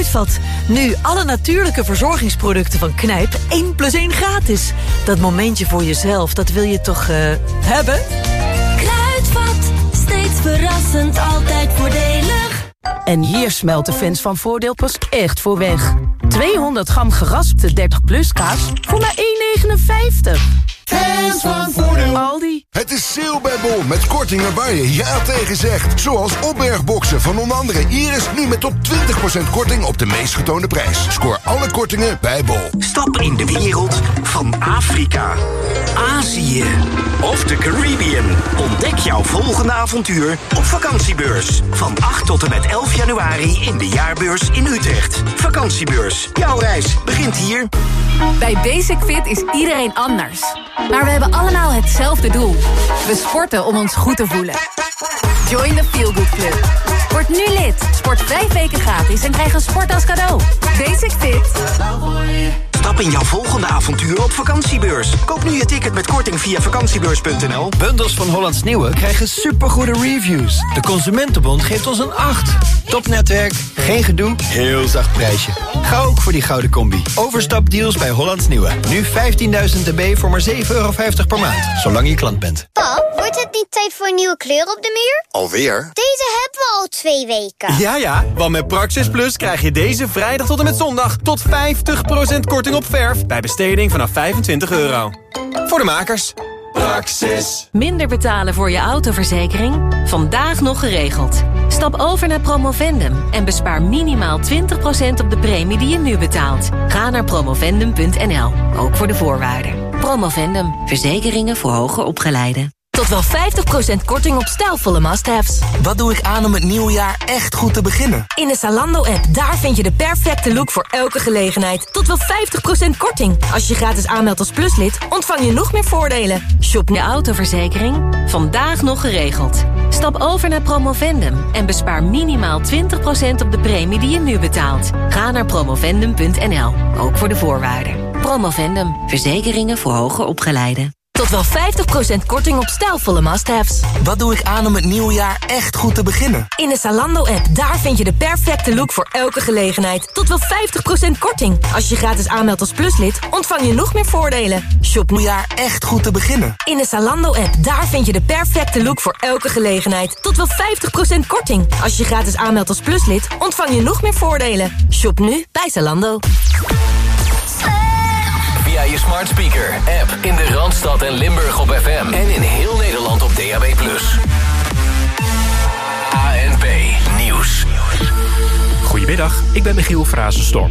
Kruidvat. Nu alle natuurlijke verzorgingsproducten van Knijp 1 plus 1 gratis. Dat momentje voor jezelf, dat wil je toch uh, hebben? Kruidvat, steeds verrassend, altijd voordelig. En hier smelt de fans van Voordeel pas echt voor weg. 200 gram geraspte 30 plus kaas voor maar 1,59. Fans van Voordeel. Aldi. Het is sale bij Bol met kortingen waar je ja tegen zegt. Zoals opbergboxen van onder andere Iris nu met tot 20% korting op de meest getoonde prijs. Scoor alle kortingen bij Bol. Stap in de wereld van Afrika, Azië of de Caribbean. Ontdek jouw volgende avontuur op vakantiebeurs. Van 8 tot en met 11 januari in de jaarbeurs in Utrecht. Vakantiebeurs. Jouw reis begint hier. Bij Basic Fit is iedereen anders. Maar we hebben allemaal hetzelfde doel. We sporten om ons goed te voelen. Join the Feel Good Club. Word nu lid. Sport vijf weken gratis en krijg een sport als cadeau. Basic Fit. Stap in jouw volgende avontuur op vakantiebeurs. Koop nu je ticket met korting via vakantiebeurs.nl. Bundels van Hollands Nieuwe krijgen supergoede reviews. De Consumentenbond geeft ons een 8. Topnetwerk, geen gedoe, heel zacht prijsje. Ga ook voor die gouden combi. Overstapdeals bij Hollands Nieuwe. Nu 15.000 dB voor maar 7,50 euro per maand. Zolang je klant bent. Pap, wordt het niet tijd voor een nieuwe kleur op de muur? Alweer? Deze hebben we al twee weken. Ja, ja, want met Praxis Plus krijg je deze vrijdag tot en met zondag... tot 50% korting op verf bij besteding vanaf 25 euro. Voor de makers. Praxis. Minder betalen voor je autoverzekering? Vandaag nog geregeld. Stap over naar Promovendum en bespaar minimaal 20% op de premie die je nu betaalt. Ga naar promovendum.nl, ook voor de voorwaarden. Promovendum, verzekeringen voor hoger opgeleiden. Tot wel 50% korting op stijlvolle must-haves. Wat doe ik aan om het nieuwe jaar echt goed te beginnen? In de Zalando-app, daar vind je de perfecte look voor elke gelegenheid. Tot wel 50% korting. Als je gratis aanmeldt als pluslid, ontvang je nog meer voordelen. Shop je autoverzekering? Vandaag nog geregeld. Stap over naar Promovendum en bespaar minimaal 20% op de premie die je nu betaalt. Ga naar promovendum.nl, ook voor de voorwaarden. Promovendum, verzekeringen voor hoger opgeleiden. Tot wel 50% korting op stijlvolle must-haves. Wat doe ik aan om het nieuwe jaar echt goed te beginnen? In de Zalando-app, daar vind je de perfecte look voor elke gelegenheid. Tot wel 50% korting. Als je gratis aanmeldt als pluslid, ontvang je nog meer voordelen. Shop nieuwe jaar echt goed te beginnen. In de Zalando-app, daar vind je de perfecte look voor elke gelegenheid. Tot wel 50% korting. Als je gratis aanmeldt als pluslid, ontvang je nog meer voordelen. Shop nu bij Zalando. Via je smart speaker, app in de Randstad en Limburg op FM. En in heel Nederland op DAB+. ANP Nieuws. Goedemiddag, ik ben Michiel Frazenstorm.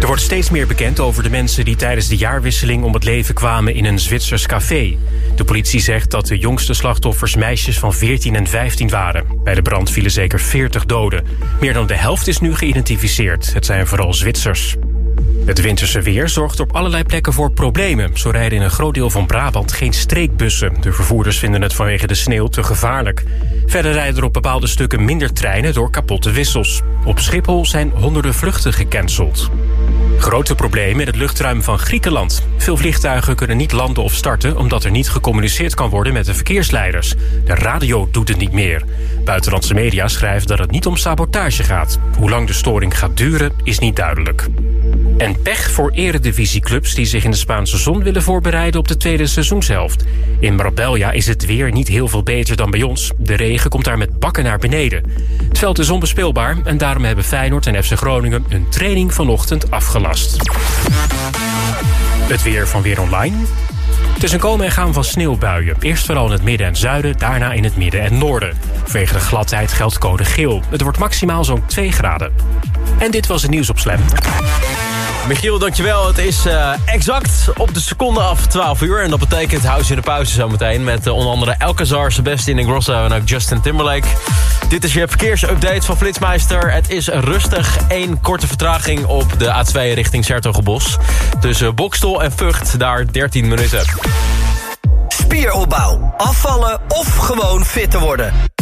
Er wordt steeds meer bekend over de mensen die tijdens de jaarwisseling om het leven kwamen in een Zwitsers café. De politie zegt dat de jongste slachtoffers meisjes van 14 en 15 waren. Bij de brand vielen zeker 40 doden. Meer dan de helft is nu geïdentificeerd. Het zijn vooral Zwitsers. Het winterse weer zorgt op allerlei plekken voor problemen. Zo rijden in een groot deel van Brabant geen streekbussen. De vervoerders vinden het vanwege de sneeuw te gevaarlijk. Verder rijden er op bepaalde stukken minder treinen door kapotte wissels. Op Schiphol zijn honderden vluchten gecanceld. Grote problemen in het luchtruim van Griekenland. Veel vliegtuigen kunnen niet landen of starten... omdat er niet gecommuniceerd kan worden met de verkeersleiders. De radio doet het niet meer. Buitenlandse media schrijven dat het niet om sabotage gaat. Hoe lang de storing gaat duren, is niet duidelijk. En pech voor eredivisieclubs die zich in de Spaanse zon willen voorbereiden op de tweede seizoenshelft. In Marbella is het weer niet heel veel beter dan bij ons. De regen komt daar met bakken naar beneden. Het veld is onbespeelbaar en daarom hebben Feyenoord en FC Groningen een training vanochtend afgelast. Het weer van Weer Online. Het is een komen en gaan van sneeuwbuien. Eerst vooral in het midden en zuiden, daarna in het midden en noorden. Vanwege de gladheid geldt code geel. Het wordt maximaal zo'n 2 graden. En dit was het nieuws op Slam. Michiel, dankjewel. Het is uh, exact op de seconde af 12 uur. En dat betekent house in de pauze zometeen. Met uh, onder andere Elkazar, Sebastian Ingrosso en ook Justin Timberlake. Dit is je verkeersupdate van Flitsmeister. Het is rustig. Eén korte vertraging op de A2 richting Sertogenbos. Tussen Bokstel en Vught, daar 13 minuten. Spieropbouw, afvallen of gewoon fit te worden.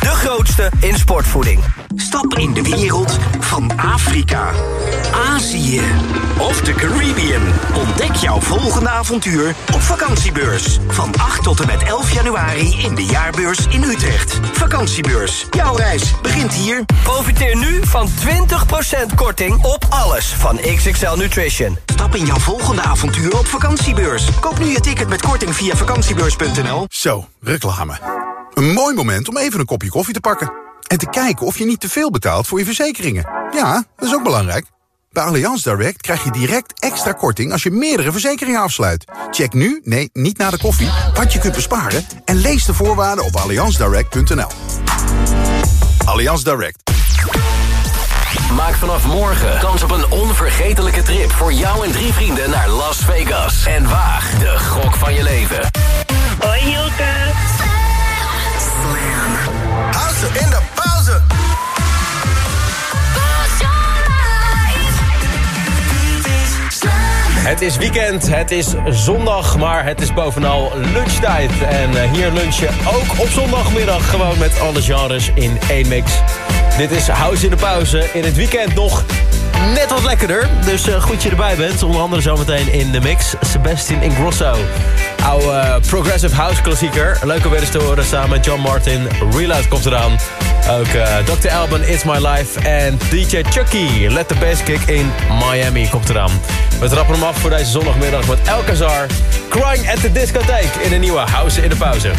De grootste in sportvoeding. Stap in de wereld van Afrika, Azië of de Caribbean. Ontdek jouw volgende avontuur op vakantiebeurs. Van 8 tot en met 11 januari in de jaarbeurs in Utrecht. Vakantiebeurs. Jouw reis begint hier. Profiteer nu van 20% korting op alles van XXL Nutrition. Stap in jouw volgende avontuur op vakantiebeurs. Koop nu je ticket met korting via vakantiebeurs.nl. Zo, reclame. Een mooi moment om even een kopje koffie te pakken. En te kijken of je niet te veel betaalt voor je verzekeringen. Ja, dat is ook belangrijk. Bij Allianz Direct krijg je direct extra korting als je meerdere verzekeringen afsluit. Check nu, nee, niet na de koffie, wat je kunt besparen... en lees de voorwaarden op allianzdirect.nl. Allianz Direct. Maak vanaf morgen kans op een onvergetelijke trip voor jou en drie vrienden naar Las Vegas. En waag de gok van je leven. Hoi Hilke. Het is weekend, het is zondag, maar het is bovenal lunchtijd. En eh, hier lunch je ook op zondagmiddag gewoon met alle genres in één mix. Dit is House in de Pauze. In het weekend nog net wat lekkerder. Dus uh, goed je erbij bent. Onder andere zometeen in de mix. Sebastian Ingrosso. Oude uh, Progressive House klassieker. Leuk om weer eens te horen samen met John Martin. Reload komt eraan. Ook uh, Dr. Alban, It's My Life. En DJ Chucky, Let the Bass Kick in Miami komt eraan. We trappen hem af voor deze zondagmiddag met El Cazar. Crying at the Discotheek in een nieuwe House in de Pauze.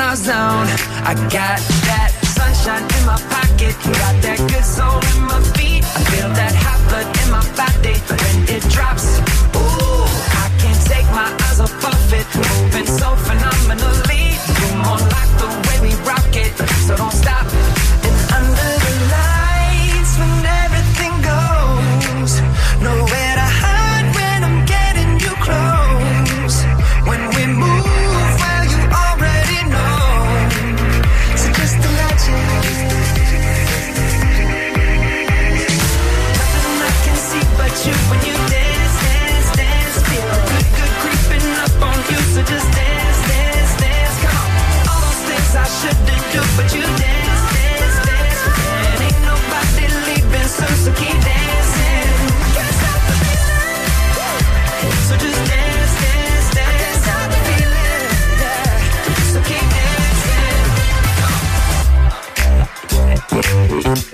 in our zone. I got that sunshine in my pocket, got that good soul in my feet. I feel that hot blood in my body when it drops.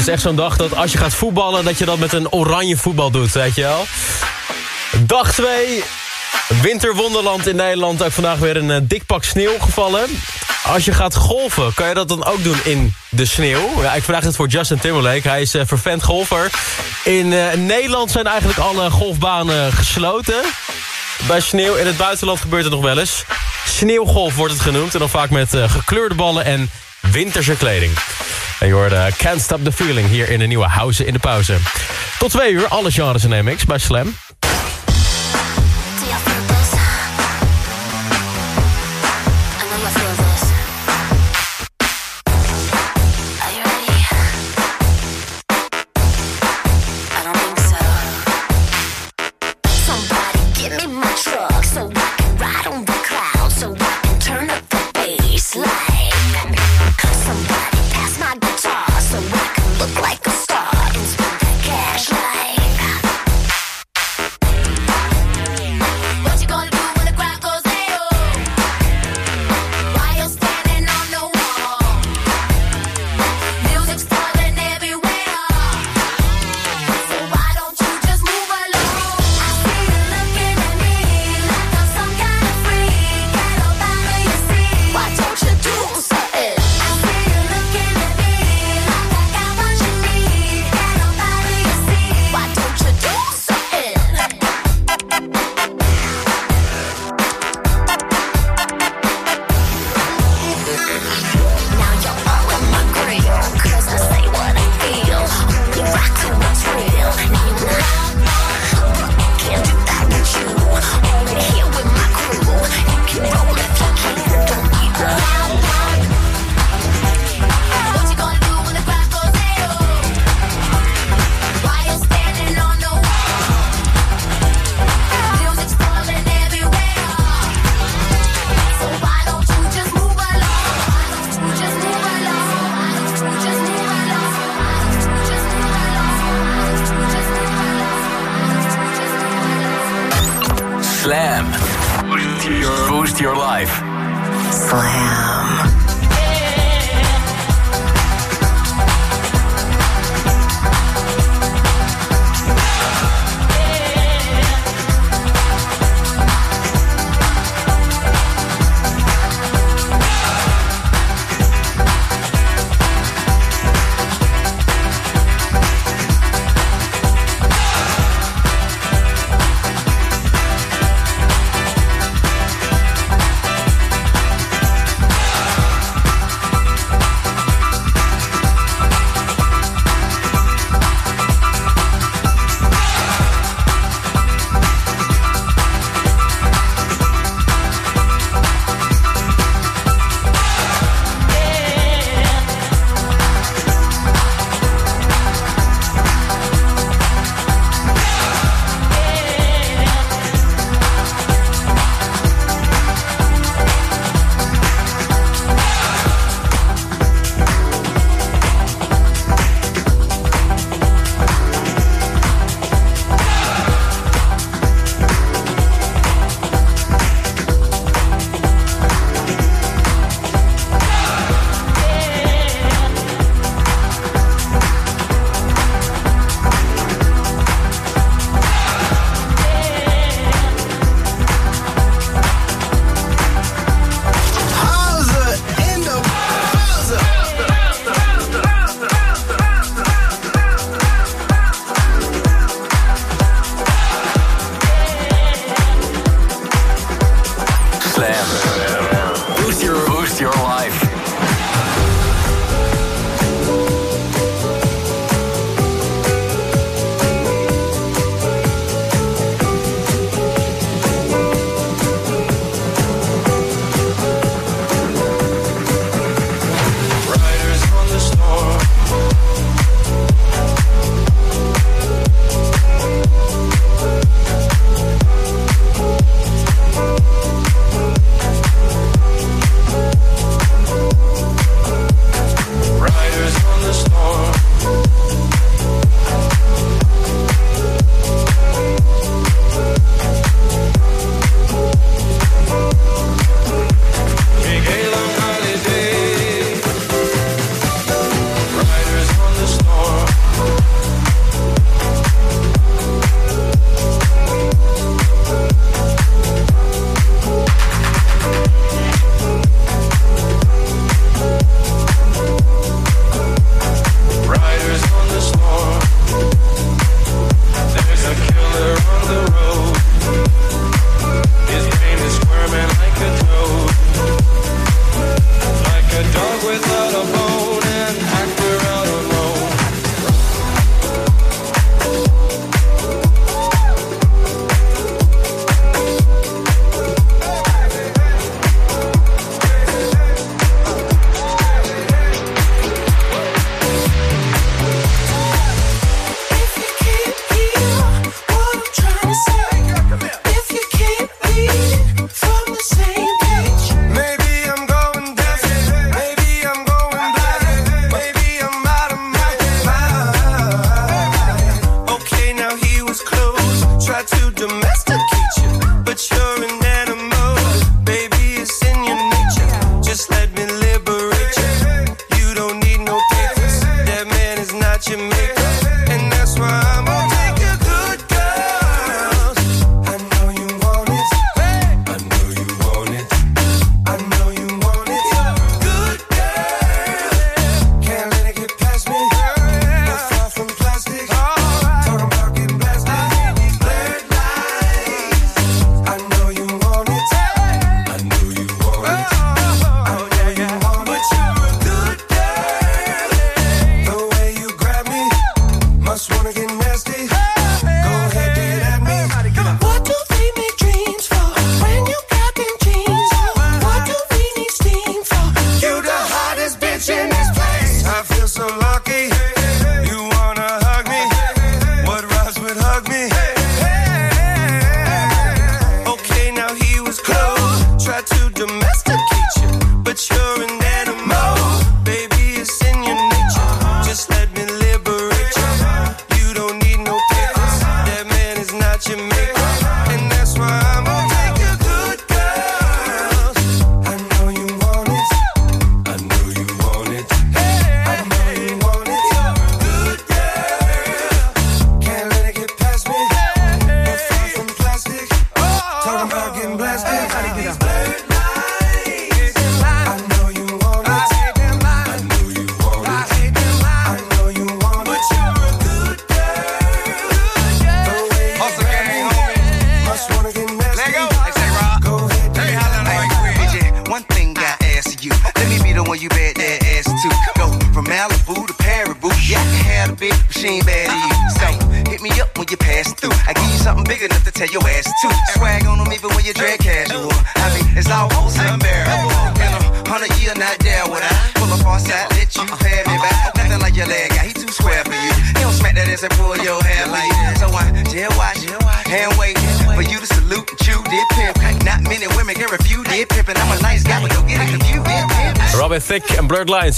is echt zo'n dag dat als je gaat voetballen... dat je dat met een oranje voetbal doet, weet je wel. Dag 2, winterwonderland in Nederland. Ook vandaag weer een eh, dik pak sneeuw gevallen. Als je gaat golven, kan je dat dan ook doen in de sneeuw? Ja, ik vraag het voor Justin Timberlake. Hij is uh, vervent golfer. In eh, Nederland zijn eigenlijk alle golfbanen gesloten. Bij sneeuw in het buitenland gebeurt het nog wel eens. Sneeuwgolf wordt het genoemd. En dan vaak met gekleurde ballen en winterse kleding. En je hoorde Can't Stop the Feeling hier in de nieuwe House in de Pauze. Tot twee uur, alle genres in MX bij Slam.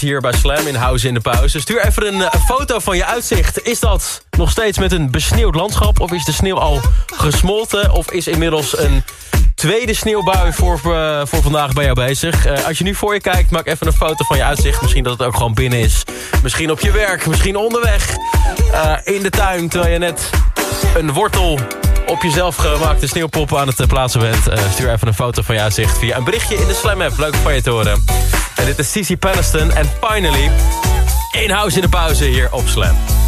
hier bij Slam in House in de Pauze. Dus stuur even een, eh, foto van je uitzicht. Is dat nog steeds met een besneeuwd landschap? Of is de sneeuw al gesmolten? Of is inmiddels een tweede sneeuwbui voor, eh, voor vandaag bij jou bezig? Eh, als je nu voor je kijkt, maak even een foto van je uitzicht. Misschien dat het ook gewoon binnen is. Misschien op je werk, misschien onderweg. In de tuin, terwijl je net een wortel op jezelf gemaakte sneeuwpoppen aan het plaatsen bent... stuur even een foto van je uitzicht via een berichtje in de Slam-app. Leuk van je te horen. En dit is Cici Peniston en Finally. In house in de pauze hier op Slam.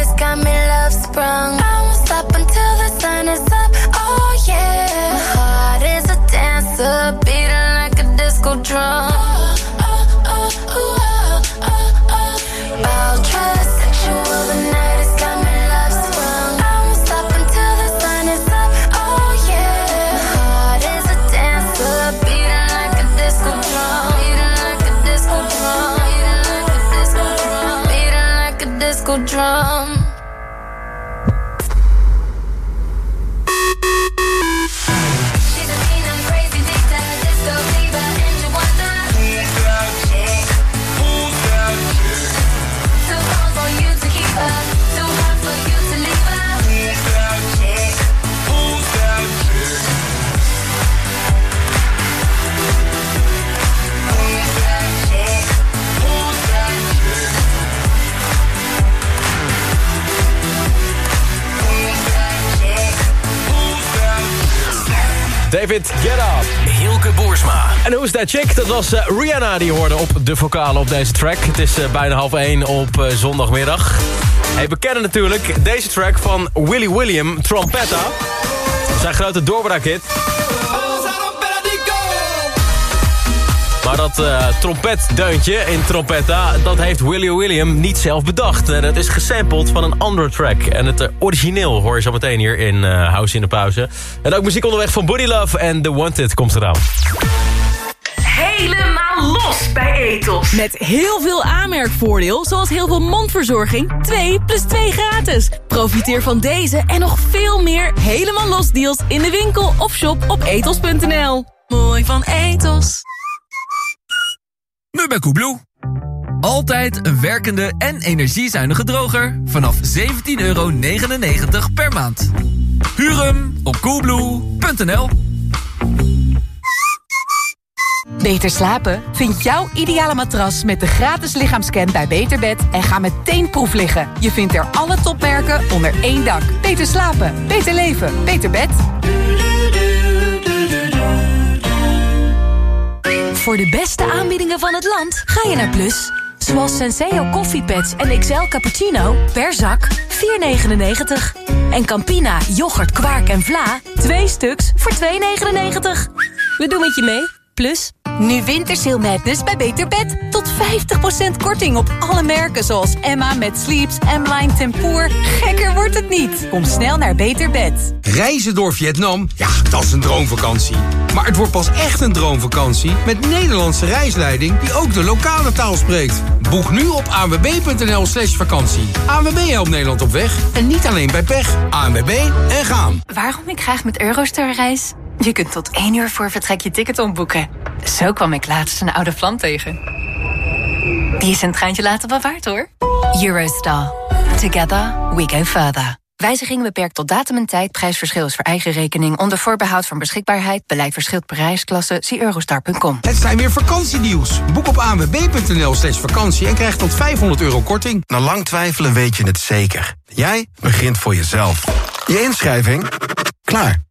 It's got me love sprung. I won't stop until the sun is up. Oh yeah. My heart is a dancer, beating like a disco drum. David, get up. Hilke Boersma. En hoe is dat chick? Dat was eh, Rihanna die hoorde op de vocalen op deze track. Het is eh, bijna half één op eh, zondagmiddag. We kennen natuurlijk deze track van Willy William, Trompetta. Zijn grote doorbraakhit. Maar dat eh, trompetdeuntje in Trompetta, dat heeft Willy William niet zelf bedacht. En het is gesampled van een andere track. En het eh, origineel hoor je zo meteen hier in eh, House in de Pauze. En ook muziek onderweg van Body Love en The Wanted komt eraan. Helemaal los bij Ethos. Met heel veel aanmerkvoordeel, zoals heel veel mondverzorging. 2 plus 2 gratis. Profiteer van deze en nog veel meer helemaal los deals in de winkel of shop op ethos.nl. Mooi van Ethos. Bij Koebloe. Altijd een werkende en energiezuinige droger vanaf 17,99 euro per maand. Huur hem op coolblue.nl. Beter slapen? Vind jouw ideale matras met de gratis lichaamscan bij Beterbed en ga meteen proef liggen. Je vindt er alle topmerken onder één dak. Beter slapen, beter leven, beter bed. Voor de beste aanbiedingen van het land ga je naar Plus. Zoals Senseo koffiepads en XL cappuccino per zak 4,99. En Campina, yoghurt, kwark en vla 2 stuks voor 2,99. We doen het je mee. Plus, nu Wintersail Madness bij Beter Bed. Tot 50% korting op alle merken zoals Emma met Sleeps, M-Line Tempoor. Gekker wordt het niet. Kom snel naar Beter Bed. Reizen door Vietnam? Ja, dat is een droomvakantie. Maar het wordt pas echt een droomvakantie met Nederlandse reisleiding die ook de lokale taal spreekt. Boek nu op anwb.nl slash vakantie. ANWB helpt Nederland op weg en niet alleen bij pech. ANWB en gaan. Waarom ik graag met Eurostar reis? Je kunt tot één uur voor vertrek je ticket omboeken. Zo kwam ik laatst een oude vlam tegen. Die is een treintje later wel waard, hoor. Eurostar. Together we go further. Wijziging beperkt tot datum en tijd. Prijsverschil is voor eigen rekening. Onder voorbehoud van beschikbaarheid. Beleid verschilt per reisklasse. Zie eurostar.com. Het zijn weer vakantienieuws. Boek op anwb.nl slash vakantie en krijg tot 500 euro korting. Na lang twijfelen weet je het zeker. Jij begint voor jezelf. Je inschrijving? Klaar.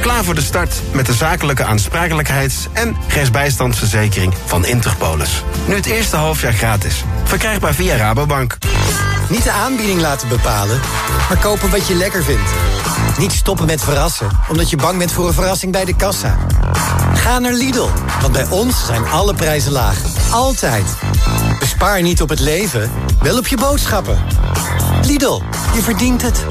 Klaar voor de start met de zakelijke aansprakelijkheids- en rechtsbijstandsverzekering van Interpolis. Nu het eerste halfjaar gratis. Verkrijgbaar via Rabobank. Niet de aanbieding laten bepalen, maar kopen wat je lekker vindt. Niet stoppen met verrassen, omdat je bang bent voor een verrassing bij de kassa. Ga naar Lidl, want bij ons zijn alle prijzen laag. Altijd. Bespaar niet op het leven, wel op je boodschappen. Lidl, je verdient het.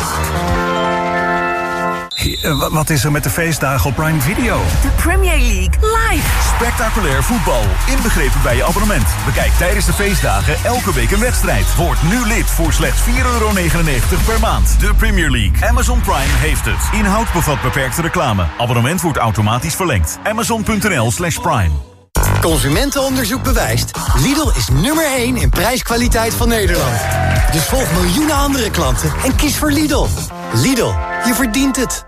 Eh, wa- Wat is er met de feestdagen op Prime Video? De Premier League live. Spectaculair voetbal, inbegrepen bij je abonnement. Bekijk tijdens de feestdagen elke week een wedstrijd. Word nu lid voor slechts 4,99 euro per maand. De Premier League. Amazon Prime heeft het. Inhoud bevat beperkte reclame. Abonnement wordt automatisch verlengd. Amazon.nl slash prime. Consumentenonderzoek bewijst. Lidl is nummer 1 in prijskwaliteit van Nederland. Dus volg miljoenen andere klanten en kies voor Lidl. Lidl, je verdient het.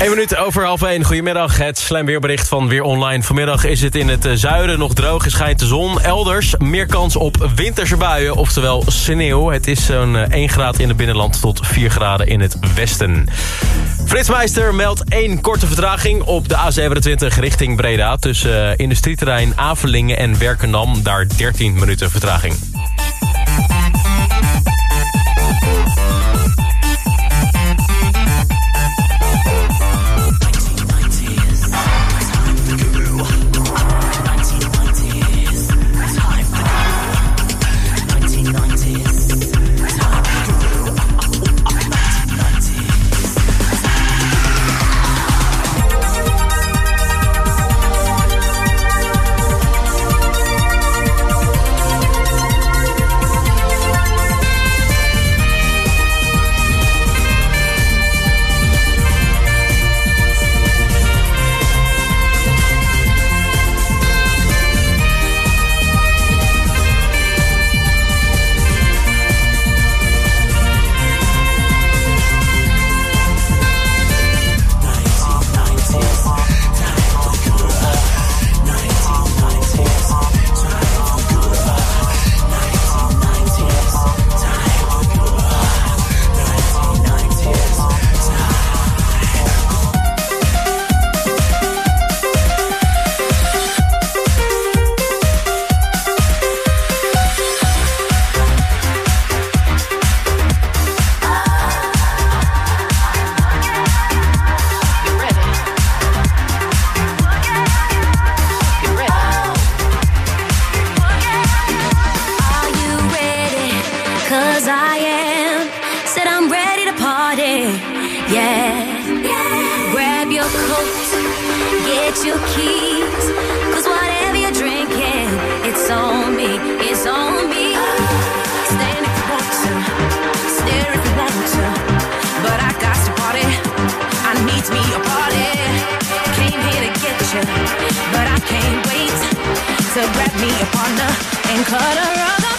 1 minuut over half 1. Goedemiddag. Het slam weerbericht van Weer Online. Vanmiddag is het in het eh, zuiden nog droog en schijnt de zon. Elders meer kans op winterse buien, oftewel sneeuw. Het is zo'n eh, 1 graad in het binnenland tot 4 graden in het westen. Flitsmeister meldt één korte vertraging op de A27 richting Breda... tussen eh, industrieterrein Avelingen en Werkendam. Daar 13 minuten vertraging. your partner and cut her other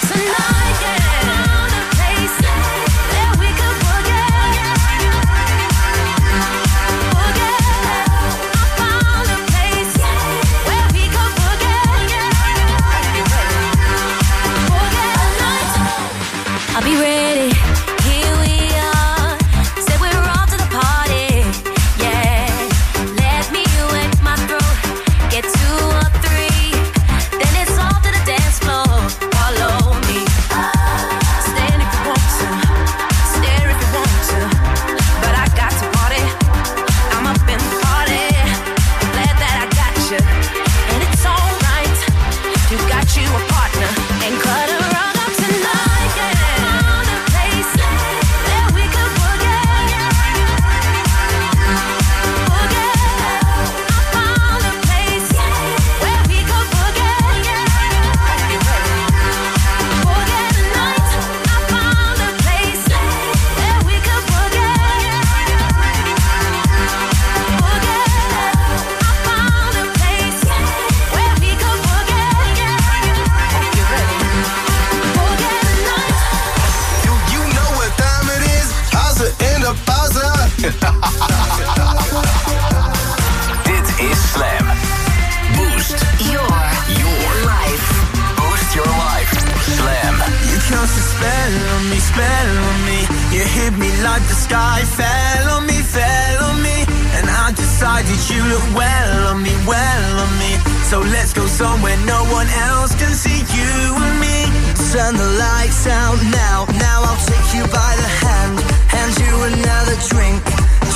So let's go somewhere no one else can see you and me. Turn the lights out now, now I'll take you by the hand. Hand you another drink,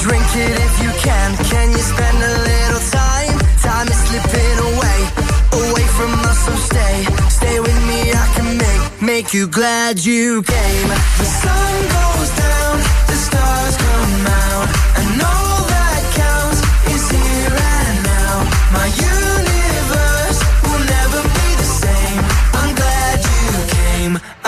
drink it if you can. Can you spend a little time? Time is slipping away, away from us, so stay, stay with me. I can make, make you glad you came. The sun goes down, the stars come out, and all that counts is here and now. My universe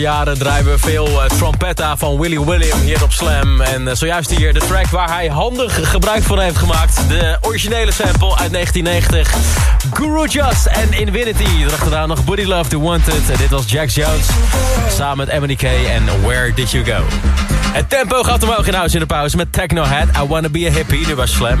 laatste jaren draaien we veel eh, trompetta van Willy William hier op Slam. En eh, zojuist hier de track waar hij handig gebruik van heeft gemaakt. De originele sample uit 1990. Guru Jazz en Infinity. Daarachteraan nog Body Love, The Wanted. En dit was Jack Jones samen met Emily K en Where Did You Go. Het tempo gaat omhoog in huis in de pauze met Techno Head. I Wanna Be A Hippie, nu was Slam.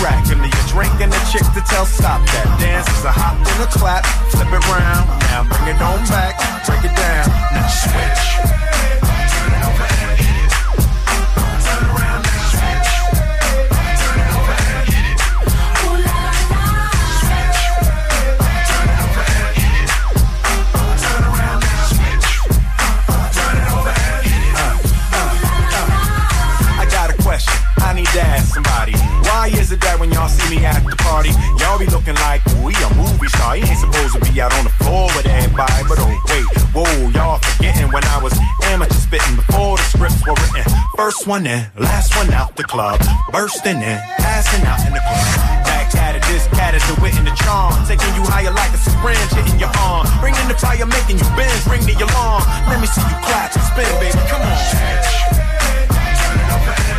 track and you're drinking the chick to tell stop that. Dance is a hop and a clap. Flip it round. Now bring it on back. First one in, last one out the club. Bursting in, passing out in the club. Back at it, this cat is the wit and the charm. Taking you higher like a syringe hitting your arm. Bringing the fire, making you bend, ring the alarm. Let me see you clap and spin, baby. Come on. Turn it up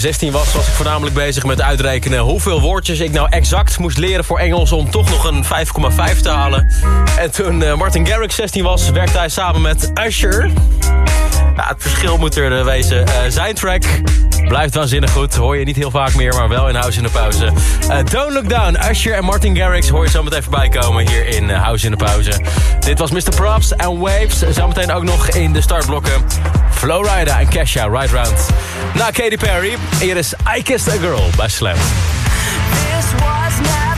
16 was, was ik voornamelijk bezig met uitrekenen hoeveel woordjes ik nou exact moest leren voor Engels om toch nog een 5,5 te halen. En toen eh, Martin Garrix 16 was, werkte hij samen met Usher. Ja, het verschil moet er eh, wezen. Eh, zijn track blijft waanzinnig goed. Hoor je niet heel vaak meer, maar wel in House in de Pauze. Don't Look Down, Usher en Martin Garrix hoor je zo meteen voorbij komen hier in House in de Pauze. Dit was Mr. Props en Waves. Zometeen ook nog in de startblokken. Flowrider en Kesha, Right Round. Na Katy Perry, hier is I Kissed a Girl bij Slam. This was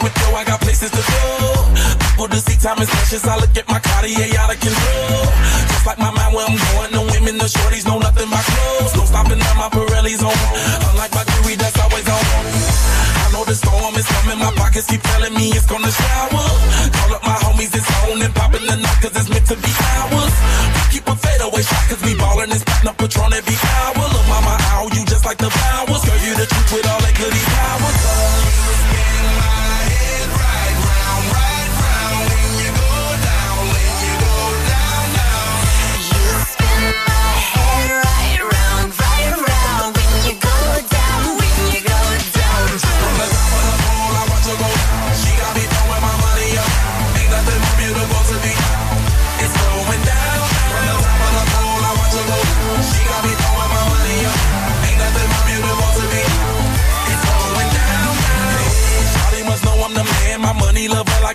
with yo. I got places to go. People to see, time is precious. I look at my Cartier out of control. Just like my mind where I'm going. No women, no shorties no nothing but clothes. No stopping at my Pirelli's on. Unlike my jewelry, that's always on. I know the storm is coming. My pockets keep telling me it's gonna shower. Call up my homies, it's on and popping the night cause it's meant to be ours. We keep a fadeaway shot cause we ballin' and spittin' up Patron every hour. Look, mama, ow, you just like the flowers. Girl,